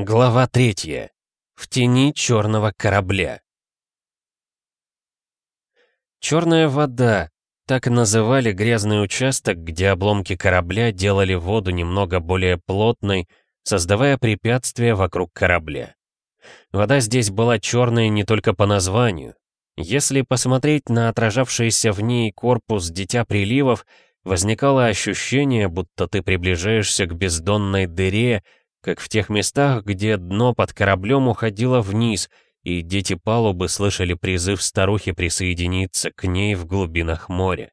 Глава третья. В тени черного корабля. Черная вода. Так называли грязный участок, где обломки корабля делали воду немного более плотной, создавая препятствия вокруг корабля. Вода здесь была черной не только по названию. Если посмотреть на отражавшийся в ней корпус Дитя Приливов, возникало ощущение, будто ты приближаешься к бездонной дыре, как в тех местах, где дно под кораблем уходило вниз, и дети палубы слышали призыв старухи присоединиться к ней в глубинах моря.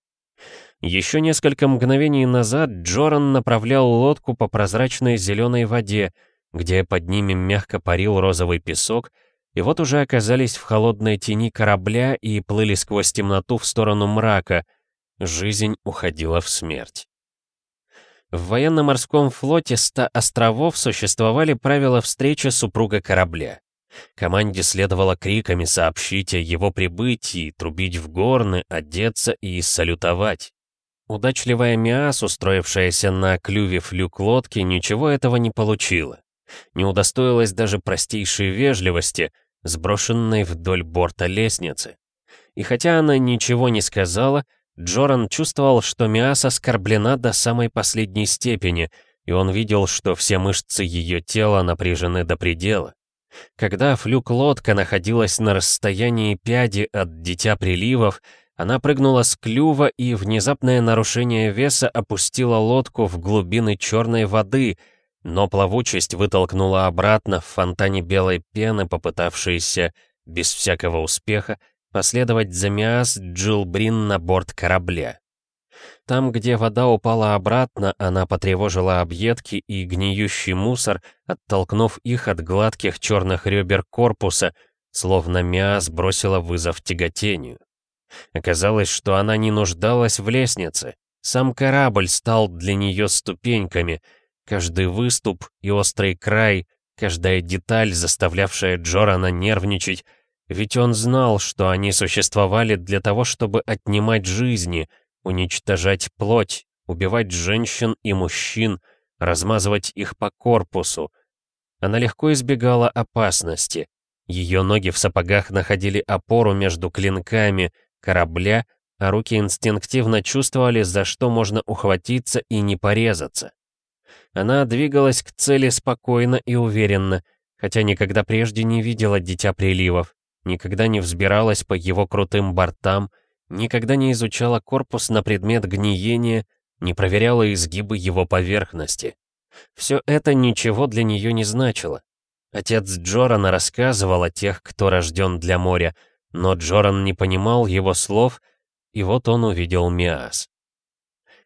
Еще несколько мгновений назад Джоран направлял лодку по прозрачной зеленой воде, где под ними мягко парил розовый песок, и вот уже оказались в холодной тени корабля и плыли сквозь темноту в сторону мрака. Жизнь уходила в смерть. В военно-морском флоте 100 островов существовали правила встречи супруга корабля. Команде следовало криками сообщить о его прибытии, трубить в горны, одеться и салютовать. Удачливая Миас, устроившаяся на клюве флюк лодки, ничего этого не получила. Не удостоилась даже простейшей вежливости, сброшенной вдоль борта лестницы. И хотя она ничего не сказала, Джоран чувствовал, что Миас оскорблена до самой последней степени, и он видел, что все мышцы ее тела напряжены до предела. Когда флюк-лодка находилась на расстоянии пяди от Дитя Приливов, она прыгнула с клюва, и внезапное нарушение веса опустило лодку в глубины черной воды, но плавучесть вытолкнула обратно в фонтане белой пены, попытавшейся, без всякого успеха, последовать за Миас Джилбрин на борт корабля. Там, где вода упала обратно, она потревожила объедки и гниющий мусор, оттолкнув их от гладких черных ребер корпуса, словно Миас бросила вызов тяготению. Оказалось, что она не нуждалась в лестнице. Сам корабль стал для нее ступеньками. Каждый выступ и острый край, каждая деталь, заставлявшая Джорана нервничать, ведь он знал, что они существовали для того, чтобы отнимать жизни, уничтожать плоть, убивать женщин и мужчин, размазывать их по корпусу. Она легко избегала опасности. Ее ноги в сапогах находили опору между клинками корабля, а руки инстинктивно чувствовали, за что можно ухватиться и не порезаться. Она двигалась к цели спокойно и уверенно, хотя никогда прежде не видела Дитя Приливов никогда не взбиралась по его крутым бортам, никогда не изучала корпус на предмет гниения, не проверяла изгибы его поверхности. Все это ничего для нее не значило. Отец Джорана рассказывал о тех, кто рожден для моря, но Джоран не понимал его слов, и вот он увидел Миас.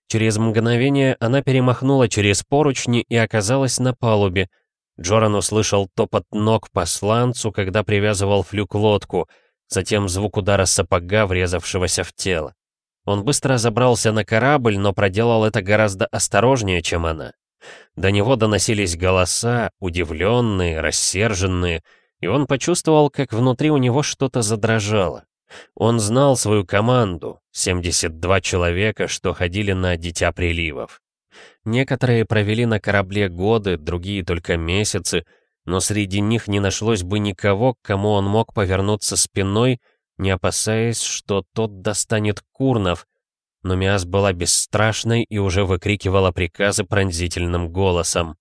Через мгновение она перемахнула через поручни и оказалась на палубе, Джоран услышал топот ног по сланцу, когда привязывал флюк лодку, затем звук удара сапога, врезавшегося в тело. Он быстро забрался на корабль, но проделал это гораздо осторожнее, чем она. До него доносились голоса, удивленные, рассерженные, и он почувствовал, как внутри у него что-то задрожало. Он знал свою команду, 72 человека, что ходили на Дитя Приливов. Некоторые провели на корабле годы, другие только месяцы, но среди них не нашлось бы никого, к кому он мог повернуться спиной, не опасаясь, что тот достанет Курнов. Но Миас была бесстрашной и уже выкрикивала приказы пронзительным голосом.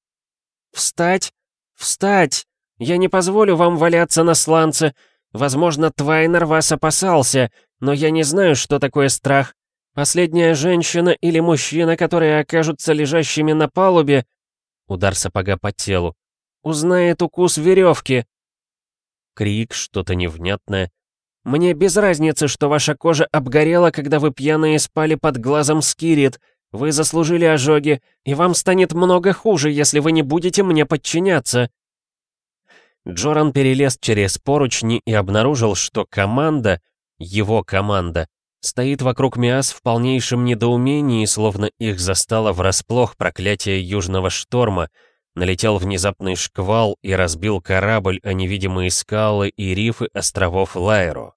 «Встать! Встать! Я не позволю вам валяться на сланце! Возможно, Твайнер вас опасался, но я не знаю, что такое страх. Последняя женщина или мужчина, которые окажутся лежащими на палубе, удар сапога по телу, узнает укус веревки. Крик, что-то невнятное. Мне без разницы, что ваша кожа обгорела, когда вы пьяные спали под глазом Скирит. Вы заслужили ожоги, и вам станет много хуже, если вы не будете мне подчиняться. Джоран перелез через поручни и обнаружил, что команда, его команда, Стоит вокруг Миас в полнейшем недоумении, словно их застало врасплох проклятие южного шторма, налетел внезапный шквал и разбил корабль о невидимые скалы и рифы островов Лайро.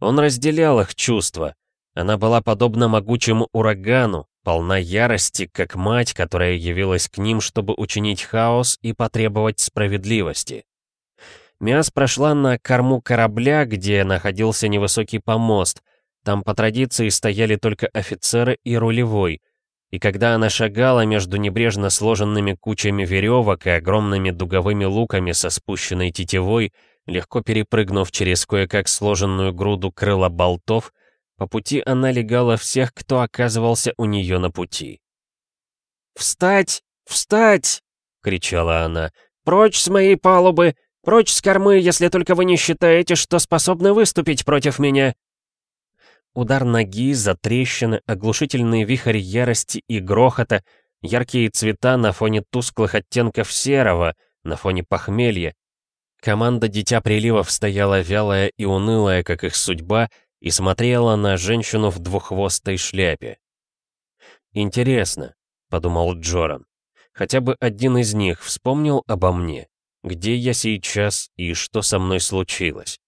Он разделял их чувства. Она была подобна могучему урагану, полна ярости, как мать, которая явилась к ним, чтобы учинить хаос и потребовать справедливости. Миас прошла на корму корабля, где находился невысокий помост. Там по традиции стояли только офицеры и рулевой. И когда она шагала между небрежно сложенными кучами веревок и огромными дуговыми луками со спущенной тетивой, легко перепрыгнув через кое-как сложенную груду крыла болтов, по пути она легала всех, кто оказывался у нее на пути. «Встать! Встать!» — кричала она. «Прочь с моей палубы! Прочь с кормы, если только вы не считаете, что способны выступить против меня!» Удар ноги, затрещины, оглушительный вихрь ярости и грохота, яркие цвета на фоне тусклых оттенков серого, на фоне похмелья. Команда Дитя Приливов стояла вялая и унылая, как их судьба, и смотрела на женщину в двуххвостой шляпе. «Интересно», — подумал Джоран, — «хотя бы один из них вспомнил обо мне, где я сейчас и что со мной случилось».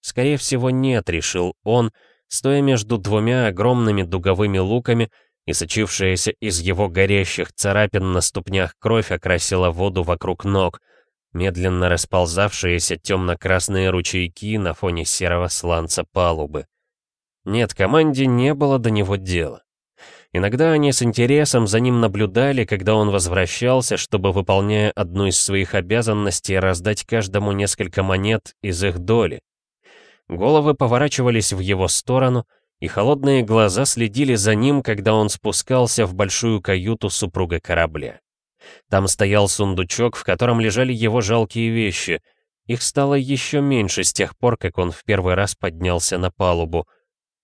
«Скорее всего, нет», — решил он, стоя между двумя огромными дуговыми луками, и сочившаяся из его горящих царапин на ступнях кровь окрасила воду вокруг ног — медленно расползавшиеся темно-красные ручейки на фоне серого сланца палубы. Нет, команде не было до него дела. Иногда они с интересом за ним наблюдали, когда он возвращался, чтобы, выполняя одну из своих обязанностей, раздать каждому несколько монет из их доли. Головы поворачивались в его сторону, и холодные глаза следили за ним, когда он спускался в большую каюту супруга корабля. Там стоял сундучок, в котором лежали его жалкие вещи. Их стало еще меньше с тех пор, как он в первый раз поднялся на палубу.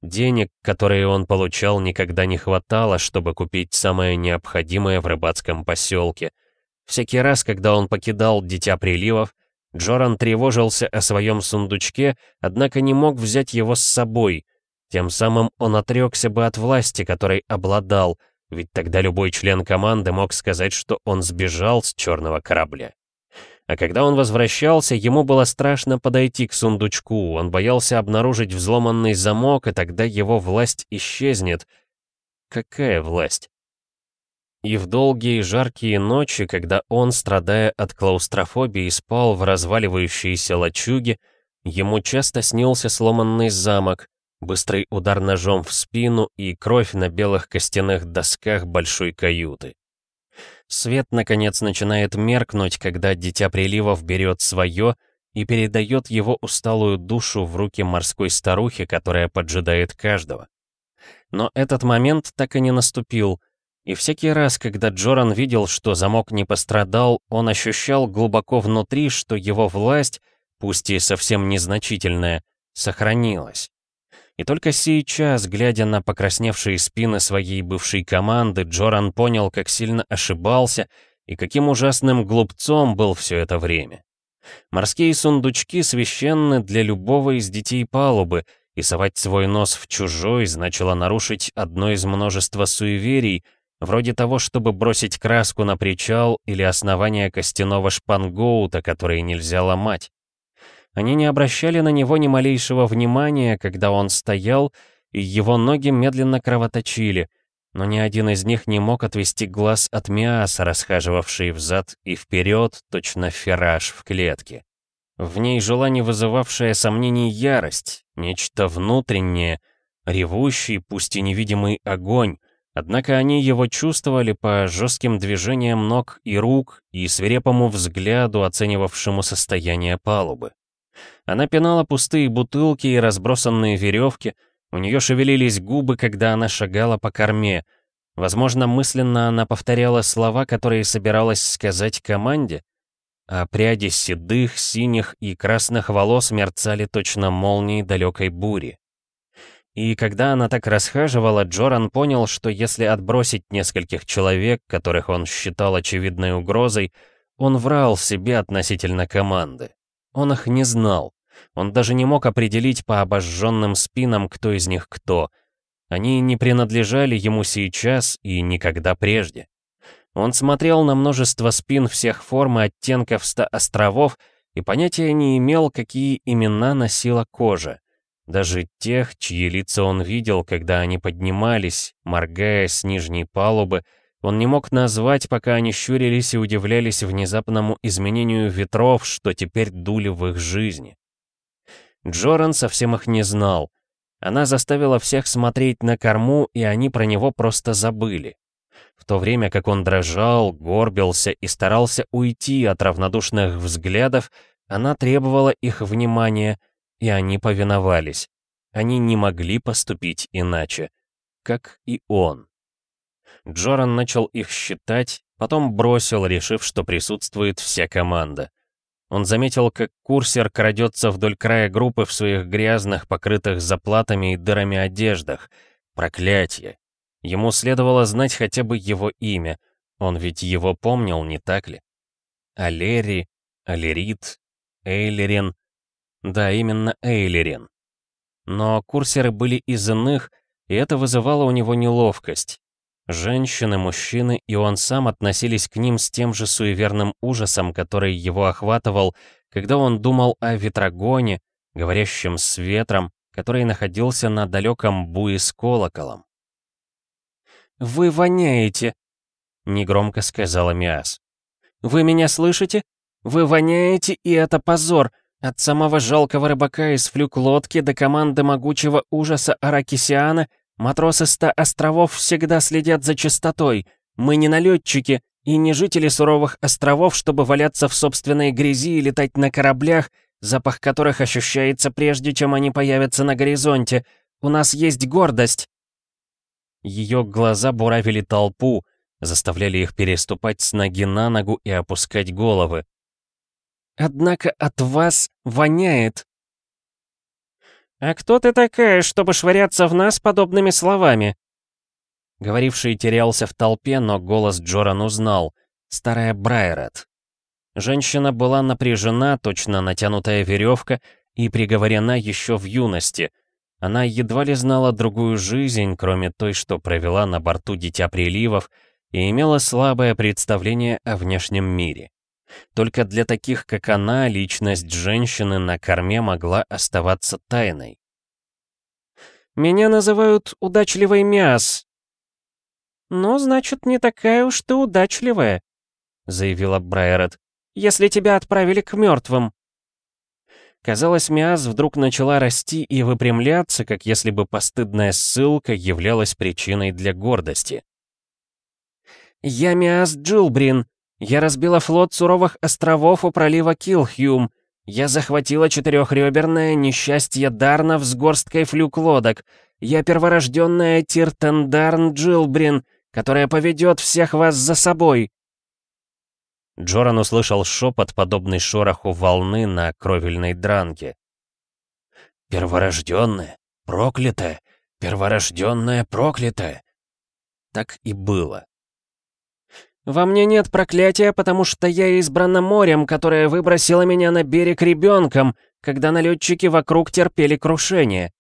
Денег, которые он получал, никогда не хватало, чтобы купить самое необходимое в рыбацком поселке. Всякий раз, когда он покидал Дитя Приливов, Джоран тревожился о своем сундучке, однако не мог взять его с собой. Тем самым он отрекся бы от власти, которой обладал — ведь тогда любой член команды мог сказать, что он сбежал с черного корабля. А когда он возвращался, ему было страшно подойти к сундучку, он боялся обнаружить взломанный замок, и тогда его власть исчезнет. Какая власть? И в долгие жаркие ночи, когда он, страдая от клаустрофобии, спал в разваливающейся лачуге, ему часто снился сломанный замок, быстрый удар ножом в спину и кровь на белых костяных досках большой каюты. Свет, наконец, начинает меркнуть, когда Дитя Приливов берет свое и передает его усталую душу в руки морской старухи, которая поджидает каждого. Но этот момент так и не наступил, и всякий раз, когда Джоран видел, что замок не пострадал, он ощущал глубоко внутри, что его власть, пусть и совсем незначительная, сохранилась. И только сейчас, глядя на покрасневшие спины своей бывшей команды, Джоран понял, как сильно ошибался и каким ужасным глупцом был все это время. Морские сундучки священны для любого из детей палубы, и совать свой нос в чужой значило нарушить одно из множества суеверий, вроде того, чтобы бросить краску на причал или основание костяного шпангоута, который нельзя ломать. Они не обращали на него ни малейшего внимания, когда он стоял, и его ноги медленно кровоточили, но ни один из них не мог отвести глаз от Миаса, расхаживавшей взад и вперед, точно ферраж в клетке. В ней жила не вызывавшая сомнений ярость, нечто внутреннее, ревущий, пусть и невидимый огонь, однако они его чувствовали по жестким движениям ног и рук и свирепому взгляду, оценивавшему состояние палубы. Она пинала пустые бутылки и разбросанные веревки, у нее шевелились губы, когда она шагала по корме. Возможно, мысленно она повторяла слова, которые собиралась сказать команде. А пряди седых, синих и красных волос мерцали точно молнии далекой бури. И когда она так расхаживала, Джоран понял, что если отбросить нескольких человек, которых он считал очевидной угрозой, он врал себе относительно команды. Он их не знал. Он даже не мог определить по обожженным спинам, кто из них кто. Они не принадлежали ему сейчас и никогда прежде. Он смотрел на множество спин всех форм и оттенков ста островов и понятия не имел, какие имена носила кожа. Даже тех, чьи лица он видел, когда они поднимались, моргая с нижней палубы, он не мог назвать, пока они щурились и удивлялись внезапному изменению ветров, что теперь дули в их жизни. Джоран совсем их не знал. Она заставила всех смотреть на корму, и они про него просто забыли. В то время как он дрожал, горбился и старался уйти от равнодушных взглядов, она требовала их внимания, и они повиновались. Они не могли поступить иначе, как и он. Джоран начал их считать, потом бросил, решив, что присутствует вся команда. Он заметил, как курсер крадется вдоль края группы в своих грязных, покрытых заплатами и дырами одеждах. Проклятье. Ему следовало знать хотя бы его имя. Он ведь его помнил, не так ли? Алери, Алерит, Эйлерин. Да, именно Эйлерин. Но курсеры были из иных, и это вызывало у него неловкость. Женщины, мужчины и он сам относились к ним с тем же суеверным ужасом, который его охватывал, когда он думал о ветрогоне, говорящем с ветром, который находился на далеком буе с колоколом. «Вы воняете», — негромко сказала Миас. «Вы меня слышите? Вы воняете, и это позор. От самого жалкого рыбака из флюк лодки до команды могучего ужаса Аракисиана — Матросы ста островов всегда следят за чистотой. Мы не налетчики и не жители суровых островов, чтобы валяться в собственной грязи и летать на кораблях, запах которых ощущается прежде, чем они появятся на горизонте. У нас есть гордость. Ее глаза буравили толпу, заставляли их переступать с ноги на ногу и опускать головы. «Однако от вас воняет», «А кто ты такая, чтобы швыряться в нас подобными словами?» Говоривший терялся в толпе, но голос Джоран узнал. Старая Брайрет. Женщина была напряжена, точно натянутая веревка, и приговорена еще в юности. Она едва ли знала другую жизнь, кроме той, что провела на борту Дитя Приливов, и имела слабое представление о внешнем мире. Только для таких, как она, личность женщины на корме могла оставаться тайной. «Меня называют удачливой Миас». «Ну, значит, не такая уж ты удачливая», — заявила Брайерет, «если тебя отправили к мертвым». Казалось, Миас вдруг начала расти и выпрямляться, как если бы постыдная ссылка являлась причиной для гордости. «Я Миас Джилбрин, я разбила флот суровых островов у пролива Килхьюм. Я захватила четырехреберное несчастье Дарнов с горсткой флюк-лодок. Я перворожденная Тиртендарн Джилбрин, которая поведет всех вас за собой. Джоран услышал шепот, подобный шороху волны на кровельной дранке. «Перворожденная, проклятая, перворожденная, проклятая!» Так и было. «Во мне нет проклятия, потому что я избрана морем, которое выбросило меня на берег ребенком, когда налетчики вокруг терпели крушение.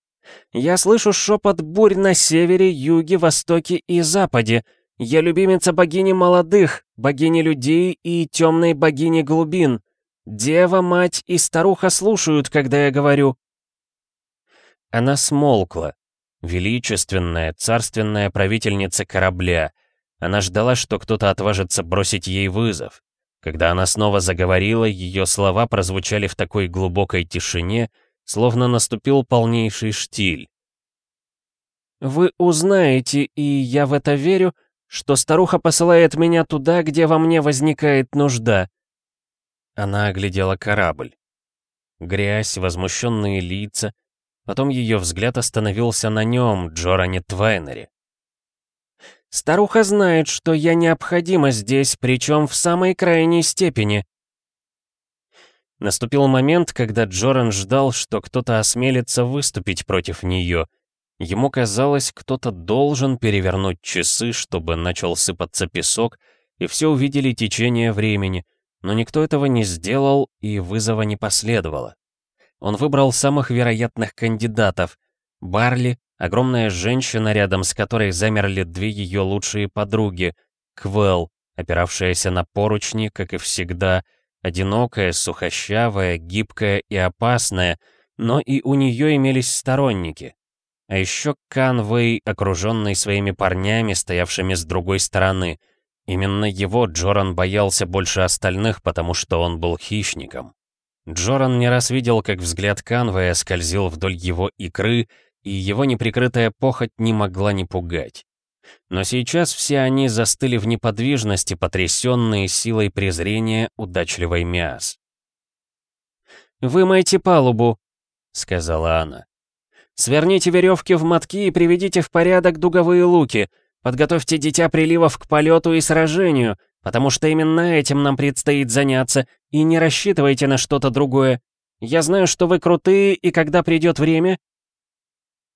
Я слышу шепот бурь на севере, юге, востоке и западе. Я любимица богини молодых, богини людей и темной богини глубин. Дева, мать и старуха слушают, когда я говорю». Она смолкла. Величественная, царственная правительница корабля — она ждала, что кто-то отважится бросить ей вызов. Когда она снова заговорила, ее слова прозвучали в такой глубокой тишине, словно наступил полнейший штиль. «Вы узнаете, и я в это верю, что старуха посылает меня туда, где во мне возникает нужда». Она оглядела корабль. Грязь, возмущенные лица. Потом ее взгляд остановился на нем, Джоране Твайнере. Старуха знает, что я необходима здесь, причем в самой крайней степени. Наступил момент, когда Джоран ждал, что кто-то осмелится выступить против нее. Ему казалось, кто-то должен перевернуть часы, чтобы начал сыпаться песок, и все увидели течение времени, но никто этого не сделал, и вызова не последовало. Он выбрал самых вероятных кандидатов — Барли, Огромная женщина, рядом с которой замерли две ее лучшие подруги. Квелл, опиравшаяся на поручни, как и всегда, одинокая, сухощавая, гибкая и опасная, но и у нее имелись сторонники. А еще Канвей, окруженный своими парнями, стоявшими с другой стороны. Именно его Джоран боялся больше остальных, потому что он был хищником. Джоран не раз видел, как взгляд Канвея скользил вдоль его икры, и его неприкрытая похоть не могла не пугать. Но сейчас все они застыли в неподвижности, потрясенные силой презрения удачливой Миас. «Вымойте палубу», — сказала она. «Сверните веревки в мотки и приведите в порядок дуговые луки. Подготовьте дитя приливов к полету и сражению, потому что именно этим нам предстоит заняться, и не рассчитывайте на что-то другое. Я знаю, что вы крутые, и когда придет время...»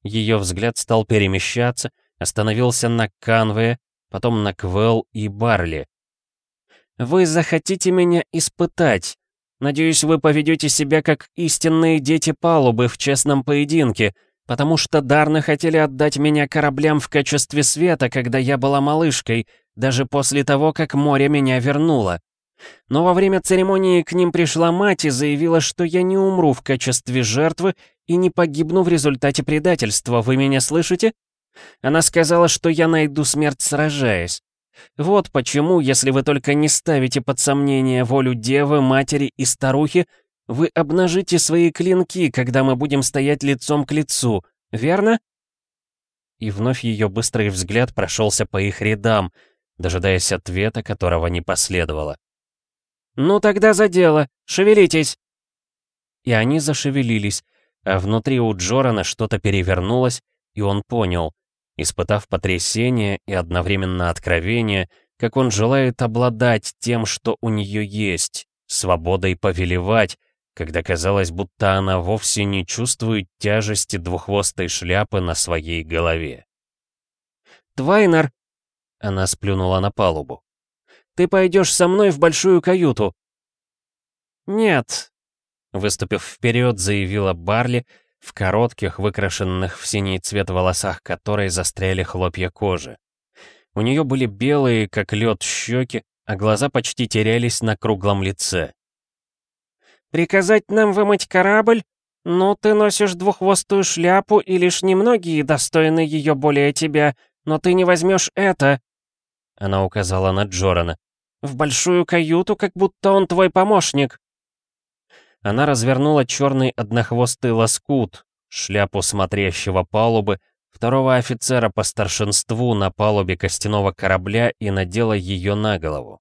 Ее взгляд стал перемещаться, остановился на Канве, потом на Квелл и Барли. «Вы захотите меня испытать. Надеюсь, вы поведете себя как истинные дети палубы в честном поединке, потому что Дарны хотели отдать меня кораблям в качестве света, когда я была малышкой, даже после того, как море меня вернуло. Но во время церемонии к ним пришла мать и заявила, что я не умру в качестве жертвы и не погибну в результате предательства, вы меня слышите? Она сказала, что я найду смерть, сражаясь. Вот почему, если вы только не ставите под сомнение волю девы, матери и старухи, вы обнажите свои клинки, когда мы будем стоять лицом к лицу, верно? И вновь ее быстрый взгляд прошелся по их рядам, дожидаясь ответа, которого не последовало. «Ну тогда за дело! Шевелитесь!» И они зашевелились, а внутри у Джорана что-то перевернулось, и он понял, испытав потрясение и одновременно откровение, как он желает обладать тем, что у нее есть, свободой повелевать, когда казалось, будто она вовсе не чувствует тяжести двуххвостой шляпы на своей голове. «Твайнер!» — она сплюнула на палубу. «Ты пойдешь со мной в большую каюту!» «Нет!» — выступив вперед, заявила Барли, в коротких, выкрашенных в синий цвет волосах которой застряли хлопья кожи. У нее были белые, как лед, щеки, а глаза почти терялись на круглом лице. «Приказать нам вымыть корабль? Ну, ты носишь двуххвостую шляпу, и лишь немногие достойны ее более тебя, но ты не возьмешь это!» Она указала на Джорана. «В большую каюту, как будто он твой помощник!» Она развернула черный однохвостый лоскут, шляпу смотрящего палубы, второго офицера по старшинству на палубе костяного корабля и надела ее на голову.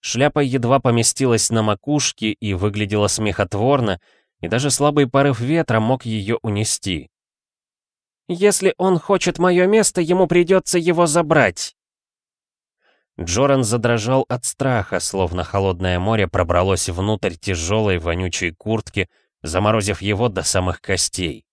Шляпа едва поместилась на макушке и выглядела смехотворно, и даже слабый порыв ветра мог ее унести. «Если он хочет мое место, ему придется его забрать», Джоран задрожал от страха, словно холодное море пробралось внутрь тяжелой вонючей куртки, заморозив его до самых костей.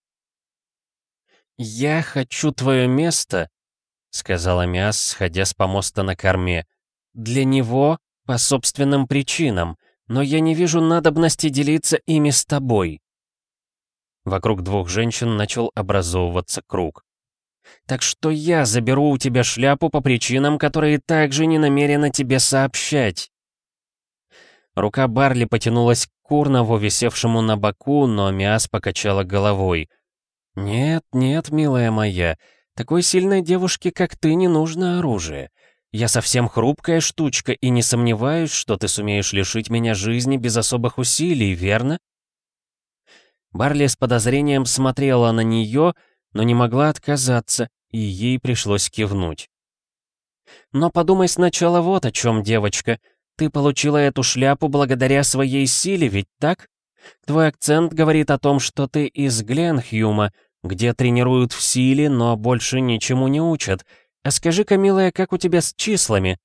«Я хочу твое место», — сказала Миас, сходя с помоста на корме, — «для него по собственным причинам, но я не вижу надобности делиться ими с тобой». Вокруг двух женщин начал образовываться круг. Так что я заберу у тебя шляпу по причинам, которые также не намерена тебе сообщать. Рука Барли потянулась к Курнову, висевшему на боку, но Миас покачала головой. «Нет, нет, милая моя, такой сильной девушке, как ты, не нужно оружие. Я совсем хрупкая штучка и не сомневаюсь, что ты сумеешь лишить меня жизни без особых усилий, верно?» Барли с подозрением смотрела на нее, но не могла отказаться, и ей пришлось кивнуть. «Но подумай сначала вот о чем, девочка. Ты получила эту шляпу благодаря своей силе, ведь так? Твой акцент говорит о том, что ты из Гленхьюма, где тренируют в силе, но больше ничему не учат. А скажи-ка, милая, как у тебя с числами?»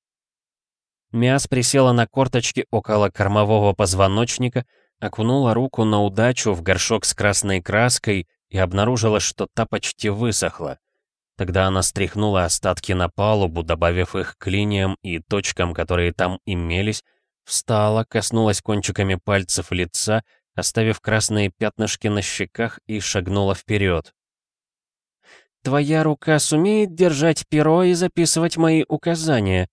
Мяс присела на корточки около кормового позвоночника, окунула руку на удачу в горшок с красной краской и обнаружила, что та почти высохла. Тогда она стряхнула остатки на палубу, добавив их к линиям и точкам, которые там имелись, встала, коснулась кончиками пальцев лица, оставив красные пятнышки на щеках и шагнула вперед. «Твоя рука сумеет держать перо и записывать мои указания?»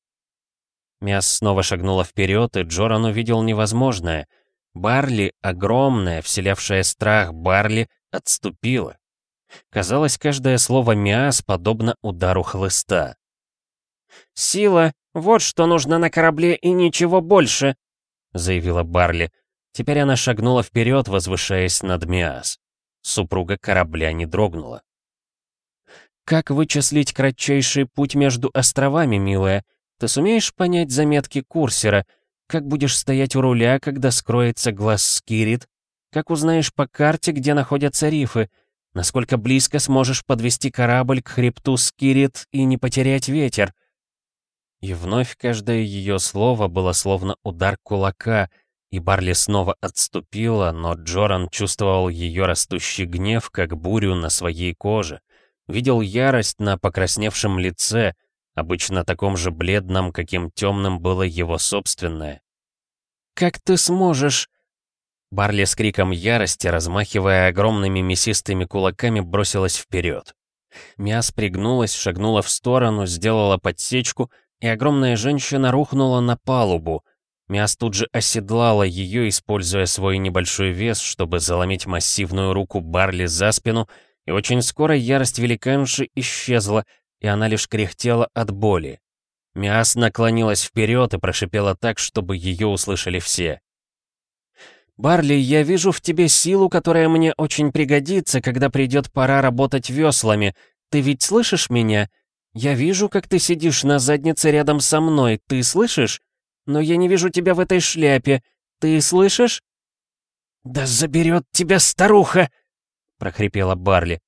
Мяс снова шагнула вперед, и Джоран увидел невозможное. Барли, огромная, вселявшая страх Барли, отступила. Казалось, каждое слово Миас подобно удару хлыста. «Сила — вот что нужно на корабле и ничего больше», — заявила Барли. Теперь она шагнула вперед, возвышаясь над Миас. Супруга корабля не дрогнула. «Как вычислить кратчайший путь между островами, милая? Ты сумеешь понять заметки курсера? Как будешь стоять у руля, когда скроется глаз Скирит? Как узнаешь по карте, где находятся рифы? Насколько близко сможешь подвести корабль к хребту Скирит и не потерять ветер?» И вновь каждое ее слово было словно удар кулака — и Барли снова отступила, но Джоран чувствовал ее растущий гнев, как бурю на своей коже. Видел ярость на покрасневшем лице, обычно таком же бледном, каким темным было его собственное. «Как ты сможешь?» Барли с криком ярости, размахивая огромными мясистыми кулаками, бросилась вперед. Мяс пригнулась, шагнула в сторону, сделала подсечку, и огромная женщина рухнула на палубу — Миас тут же оседлала ее, используя свой небольшой вес, чтобы заломить массивную руку Барли за спину, и очень скоро ярость великанши исчезла, и она лишь кряхтела от боли. Миас наклонилась вперед и прошипела так, чтобы ее услышали все. «Барли, я вижу в тебе силу, которая мне очень пригодится, когда придет пора работать веслами. Ты ведь слышишь меня? Я вижу, как ты сидишь на заднице рядом со мной. Ты слышишь? но я не вижу тебя в этой шляпе. Ты слышишь?» «Да заберет тебя старуха!» — прохрипела Барли.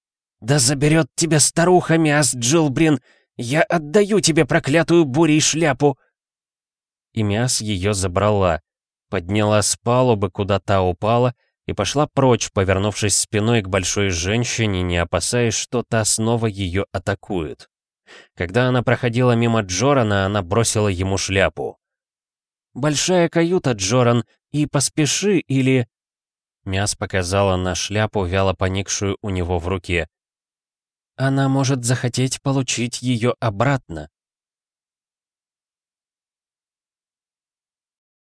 «Да заберет тебя старуха, Миас Джилбрин! Я отдаю тебе проклятую бурей шляпу!» И Миас ее забрала, подняла с палубы, куда та упала, и пошла прочь, повернувшись спиной к большой женщине, не опасаясь, что та снова ее атакует. Когда она проходила мимо Джорана, она бросила ему шляпу. «Большая каюта, Джоран, и поспеши, или...» Мяс показала на шляпу, вяло поникшую у него в руке. «Она может захотеть получить ее обратно».